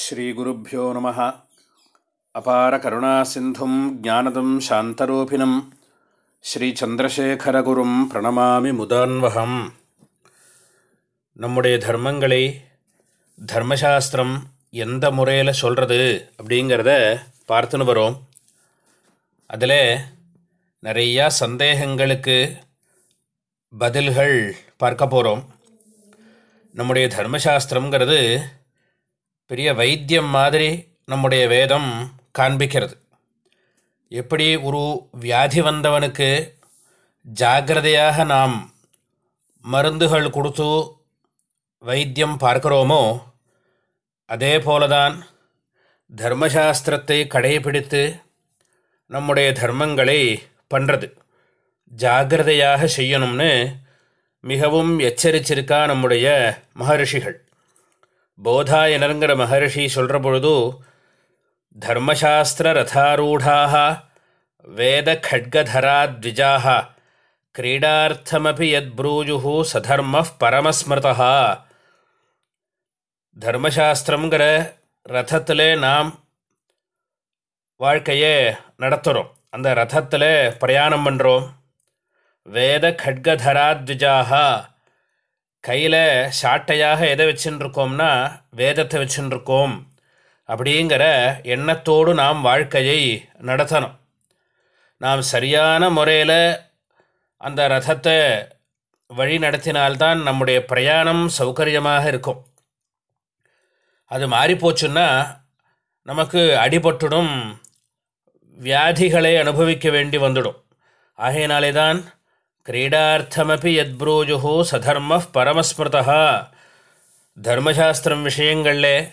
ஸ்ரீகுருப்போ நம. அபார கருணாசிந்தும் ஜானதம் சாந்தரூபிணம். ஸ்ரீச்சந்திரசேகரகுரும் பிரணமாமி முதான்வகம். நம்முடைய தர்மங்களை தர்மசாஸ்திரம் எந்த முறையில் சொல்கிறது அப்படிங்கிறத பார்த்துன்னு வரோம். அதில் நிறையா சந்தேகங்களுக்கு பதில்கள் பார்க்க போகிறோம் நம்முடைய தர்மசாஸ்திரங்கிறது பெரிய வைத்தியம் மாதிரி நம்முடைய வேதம் காண்பிக்கிறது. எப்படி ஒரு வியாதி வந்தவனுக்கு ஜாகிரதையாக நாம் மருந்துகள் கொடுத்து வைத்தியம் பார்க்கிறோமோ அதே போலதான் தர்மசாஸ்திரத்தை கடைபிடித்து நம்முடைய தர்மங்களை பண்ணுறது ஜாகிரதையாக செய்யணும்னு மிகவும் எச்சரிச்சிருக்கா நம்முடைய மகரிஷிகள். போதாயனருங்கிற மகர்ஷி சொல்கிற பொழுது தர்மசாஸ்திர ரதாரூடாக வேத கட்கதரா த்விஜாக கிரீடார்த்தமபி யத் ப்ரூஜு சதர்ம பரமஸ்மிருதா தர்மசாஸ்திரங்கிற ரதத்தில் நாம் வாழ்க்கையை நடத்துகிறோம் அந்த ரதத்தில் பிரயாணம் பண்ணுறோம் வேத கட்கதராத்விஜாக கையில் சாட்டையாக எதை வச்சுருக்கோம்னா வேதத்தை வச்சுருக்கோம் அப்படிங்கிற எண்ணத்தோடு நாம் வாழ்க்கையை நடத்தணும். நாம் சரியான முறையில் அந்த ரதத்தை வழி நடத்தினால்தான் நம்முடைய பிரயாணம் சௌகரியமாக இருக்கும். அது மாறிப்போச்சுன்னா நமக்கு அடிபட்டுடும் வியாதிகளை அனுபவிக்க வேண்டி வந்துடும். ஆகையினாலே தான் கிரீடார்த்தமபி யத்ப்ரூஜு சதர்ம பரமஸ்மிருதா தர்மசாஸ்திரம் விஷயங்களில்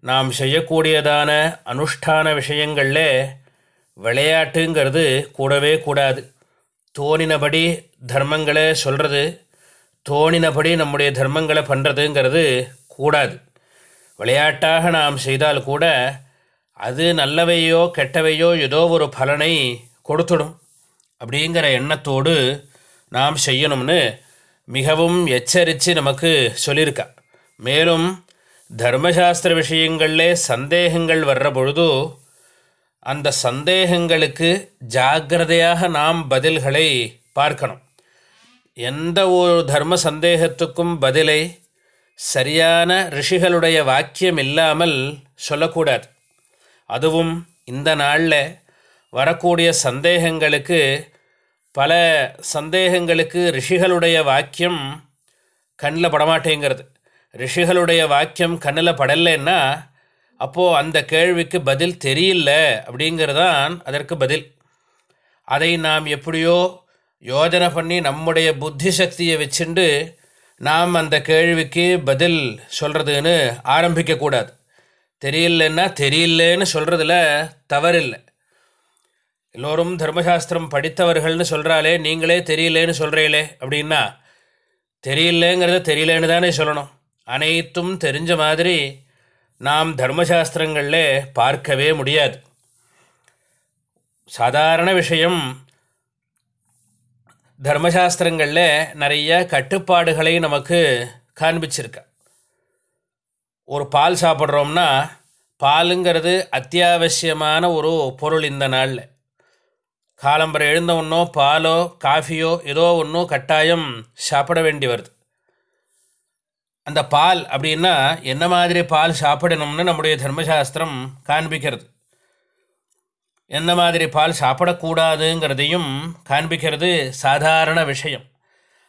நாம் செய்யக்கூடியதான அனுஷ்டான விஷயங்களில் விளையாட்டுங்கிறது கூடவே கூடாது. தோணினபடி தர்மங்களை சொல்கிறது தோணினபடி நம்முடைய தர்மங்களை பண்ணுறதுங்கிறது கூடாது. விளையாட்டாக நாம் செய்தால் கூட அது நல்லவையோ கெட்டவையோ ஏதோ ஒரு பலனை கொடுத்துடும். அப்படிங்கிற எண்ணத்தோடு நாம் செய்யணும்னு மிகவும் எச்சரித்து நமக்கு சொல்லியிருக்கா. மேலும் தர்மசாஸ்திர விஷயங்களில் சந்தேகங்கள் வர்ற பொழுது அந்த சந்தேகங்களுக்கு ஜாகிரதையாக நாம் பதில்களை பார்க்கணும். எந்த ஒரு தர்ம சந்தேகத்துக்கும் பதிலை சரியான ரிஷிகளுடைய வாக்கியம் இல்லாமல் சொல்லக்கூடாது. அதுவும் இந்த நாளில் வரக்கூடிய சந்தேகங்களுக்கு பல சந்தேகங்களுக்கு ரிஷிகளுடைய வாக்கியம் கண்ணில் படமாட்டேங்கிறது. ரிஷிகளுடைய வாக்கியம் கண்ணில் படலைன்னா அப்போது அந்த கேள்விக்கு பதில் தெரியல அப்படிங்கிறதான் அதற்கு பதில். அதை நாம் எப்படியோ யோஜனை பண்ணி நம்முடைய புத்தி சக்தியை வச்சுண்டு நாம் அந்த கேள்விக்கு பதில் சொல்கிறதுன்னு ஆரம்பிக்கக்கூடாது. தெரியலன்னா தெரியலன்னு சொல்கிறதுல தவறில்லை. எல்லோரும் தர்மசாஸ்திரம் படித்தவர்கள்னு சொல்கிறாலே நீங்களே தெரியலேன்னு சொல்கிறீங்களே அப்படின்னா தெரியலேங்கிறத தெரியலேன்னு தானே சொல்லணும். அனைத்தும் தெரிஞ்ச மாதிரி நாம் தர்மசாஸ்திரங்களில் பார்க்கவே முடியாது. சாதாரண விஷயம் தர்மசாஸ்திரங்களில் நிறைய கட்டுப்பாடுகளை நமக்கு காண்பிச்சிருக்க. ஒரு பால் சாப்பிட்றோம்னா பாலுங்கிறது அத்தியாவசியமான ஒரு பொருள் இந்த நாளில். காலம்பரை எழுந்த ஒன்றோ பாலோ காஃபியோ ஏதோ ஒன்றோ கட்டாயம் சாப்பிட வேண்டி வருது. அந்த பால் அப்படின்னா என்ன மாதிரி பால் சாப்பிடணும்னு நம்முடைய தர்மசாஸ்திரம் காண்பிக்கிறது. என்ன மாதிரி பால் சாப்பிடக்கூடாதுங்கிறதையும் காண்பிக்கிறது சாதாரண விஷயம்.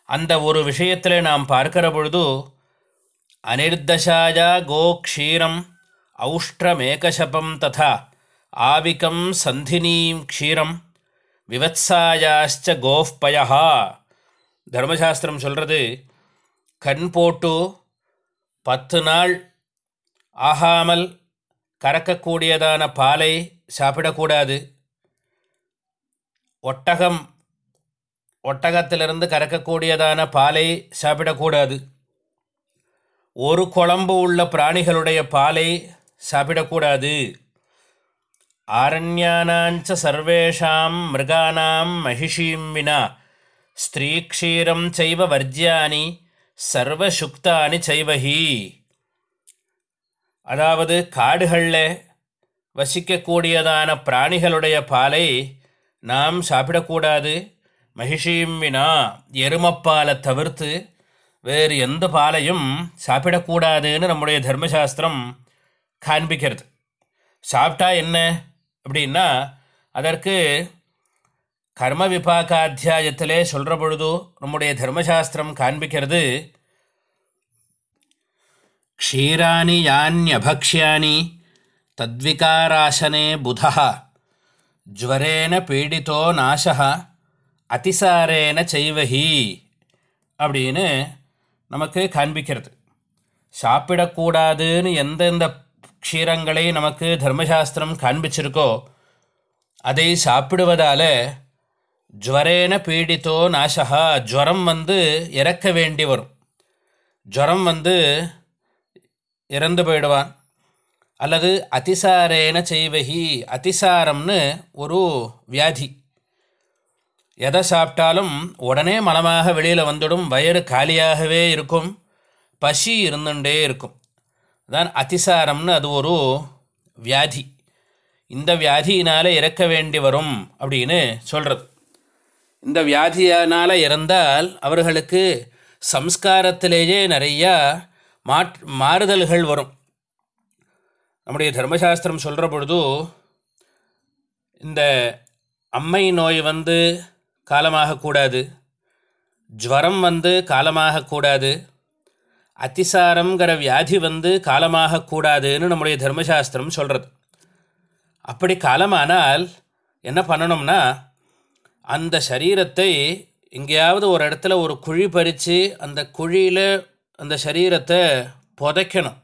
அந்த ஒரு விஷயத்தில் நாம் பார்க்கிற பொழுது அனிர்தசாயா கோக்ஷீரம் ஔஷ்டமேகசபம் ததா ஆவிக்கம் சந்தினீம் க்ஷீரம். விவத்சாயாச்ச கோஃபயா தர்மசாஸ்திரம் சொல்கிறது கண் போட்டு பத்து நாள் ஆகாமல் கறக்கக்கூடியதான பாலை சாப்பிடக்கூடாது. ஒட்டகம் ஒட்டகத்திலிருந்து கறக்கக்கூடியதான பாலை சாப்பிடக்கூடாது. ஒரு குழம்பு உள்ள பிராணிகளுடைய பாலை சாப்பிடக்கூடாது. ஆரண்யானாஞ்ச சர்வேஷாம் மிருகானாம் மகிஷீம் வினா ஸ்திரீக்ஷீரம் செய்வ வர்ஜியானி சர்வசுக்தானி செய்வஹி அதாவது காடுகளில் வசிக்கக்கூடியதான பிராணிகளுடைய பாலை நாம் சாப்பிடக்கூடாது. மகிஷீம் வினா எருமப்பாலை தவிர்த்து வேறு எந்த பாலையும் சாப்பிடக்கூடாதுன்னு நம்முடைய தர்மசாஸ்திரம் காண்பிக்கிறது. சாப்பிட்டா என்ன? அப்படின்னா அதற்கு கர்ம விபாக அத்தியாயத்திலே சொல்கிற பொழுது நம்முடைய தர்மசாஸ்திரம் காண்பிக்கிறது க்ஷீராணி யான்யபக்ஷியானி தத்விகாராசனே புதா ஜுவரேன பீடித்தோ நாசா அதிசாரேன செய்வஹி அப்படின்னு நமக்கு காண்பிக்கிறது. சாப்பிடக்கூடாதுன்னு எந்தெந்த க்ஷீரங்களை நமக்கு தர்மசாஸ்திரம் காண்பிச்சிருக்கோ அதை சாப்பிடுவதால் ஜுவரேன பீடித்தோ நாசகா ஜுவரம் வந்து இறக்க வேண்டி வரும். ஜுவரம் வந்து இறந்து போயிடுவான். அல்லது அதிசாரேன செய்வகி அதிசாரம்னு ஒரு வியாதி. எதை சாப்பிட்டாலும் உடனே மலமாக வெளியில் வந்துடும் வயிறு காலியாகவே இருக்கும் பசி இருந்துட்டே இருக்கும். அதான் அதிசாரம்னு அது ஒரு வியாதி. இந்த வியாதியினால் இறக்க வேண்டி வரும் அப்படின்னு சொல்கிறது இந்த வியாதியினால் இறந்தால் அவர்களுக்கு சம்ஸ்காரத்திலேயே நிறையா மாற் மாறுதல்கள் வரும். நம்முடைய தர்மசாஸ்திரம் சொல்கிற பொழுது இந்த அம்மை நோய் வந்து காலமாகக்கூடாது. ஜுவரம் வந்து காலமாகக்கூடாது. அத்திசாரங்கிற வியாதி வந்து காலமாகக்கூடாதுன்னு நம்முடைய தர்மசாஸ்திரம் சொல்கிறது அப்படி காலமானால் என்ன பண்ணணும்னா அந்த சரீரத்தை எங்கேயாவது ஒரு இடத்துல ஒரு குழி பறித்து அந்த குழியில் அந்த சரீரத்தை புதைக்கணும்.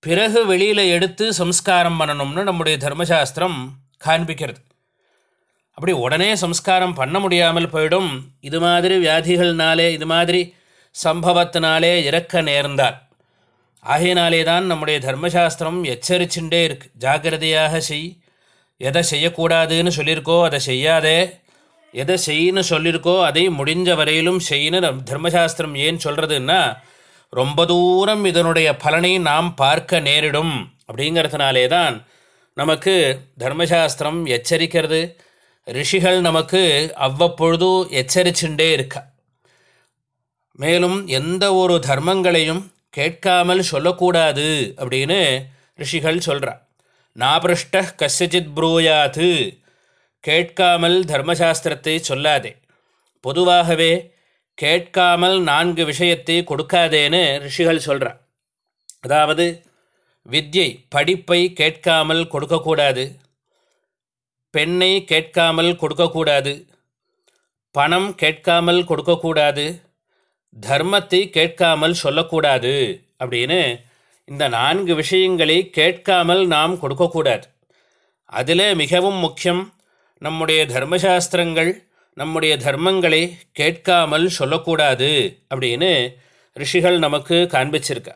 பிறகு வெளியில் எடுத்து சம்ஸ்காரம் பண்ணணும்னு நம்முடைய தர்மசாஸ்திரம் காண்பிக்கிறது. அப்படி உடனே சம்ஸ்காரம் பண்ண முடியாமல் போயிடும். இது மாதிரி வியாதிகள்னாலே இது மாதிரி சம்பவத்தினாலே இறக்க நேர்ந்தார். ஆகையினாலே தான் நம்முடைய தர்மசாஸ்திரம் எச்சரிச்சுட்டே இருக்கு. ஜாகிரதையாக செய். எதை செய்யக்கூடாதுன்னு சொல்லியிருக்கோ அதை செய்யாதே. எதை செய்யன்னு சொல்லியிருக்கோ அதை முடிஞ்ச வரையிலும் செய்யணும் நம் தர்மசாஸ்திரம் ஏன் சொல்கிறதுன்னா ரொம்ப தூரம் இதனுடைய பலனை நாம் பார்க்க நேரிடும். அப்படிங்கிறதுனாலே தான் நமக்கு தர்மசாஸ்திரம் எச்சரிக்கிறது. ரிஷிகள் நமக்கு அவ்வப்பொழுது எச்சரிச்சுட்டே இருக்கா. மேலும் எந்த ஒரு தர்மங்களையும் கேட்காமல் சொல்லக்கூடாது அப்படின்னு ரிஷிகள் சொல்கிறார் நாபிருஷ்ட கசிஜித் ப்ரூயாது. கேட்காமல் தர்மசாஸ்திரத்தை சொல்லாதே. பொதுவாகவே கேட்காமல் நான்கு விஷயத்தை கொடுக்காதேன்னு ரிஷிகள் சொல்கிறார் அதாவது வித்யை படிப்பை கேட்காமல் கொடுக்கக்கூடாது. பெண்ணை கேட்காமல் கொடுக்கக்கூடாது. பணம் கேட்காமல் கொடுக்கக்கூடாது. தர்மத்தை கேட்காமல் சொல்லக்கூடாது அப்படின்னு இந்த நான்கு விஷயங்களை கேட்காமல் நாம் கொடுக்கக்கூடாது. அதில் மிகவும் முக்கியம் நம்முடைய தர்மசாஸ்திரங்கள் நம்முடைய தர்மங்களை கேட்காமல் சொல்லக்கூடாது அப்படின்னு ரிஷிகள் நமக்கு காண்பிச்சிருக்கா.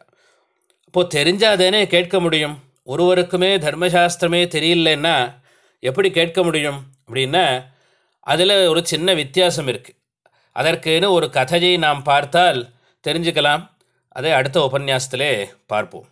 அப்போது தெரிஞ்சாதானே கேட்க முடியும். ஒருவருக்குமே தர்மசாஸ்திரமே தெரியலன்னா எப்படி கேட்க முடியும் அப்படின்னா அதில் ஒரு சின்ன வித்தியாசம் இருக்குது அதற்குன்னு ஒரு கதையை நாம் பார்த்தால் தெரிஞ்சுக்கலாம். அதை அடுத்த உபன்யாசத்திலே பார்ப்போம்.